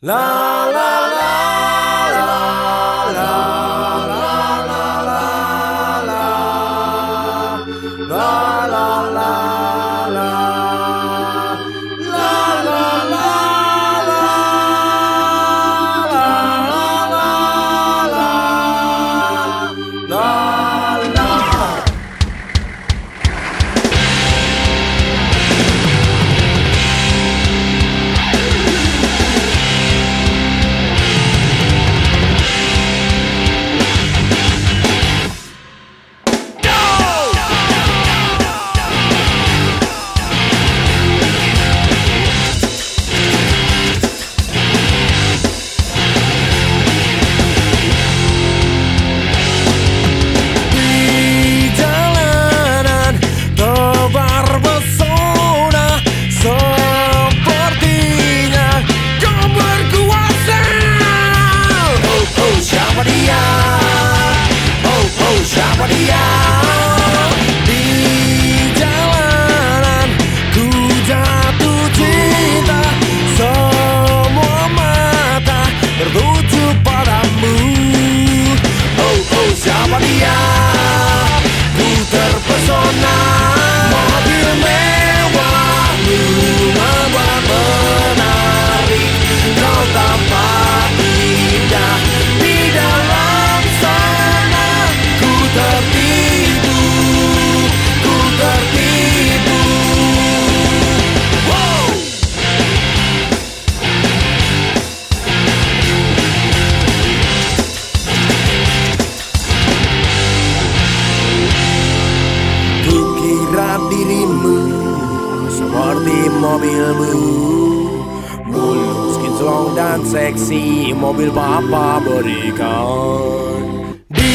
La di mobilmu Mulus kinclong dan seksi Mobil papa berikan. Di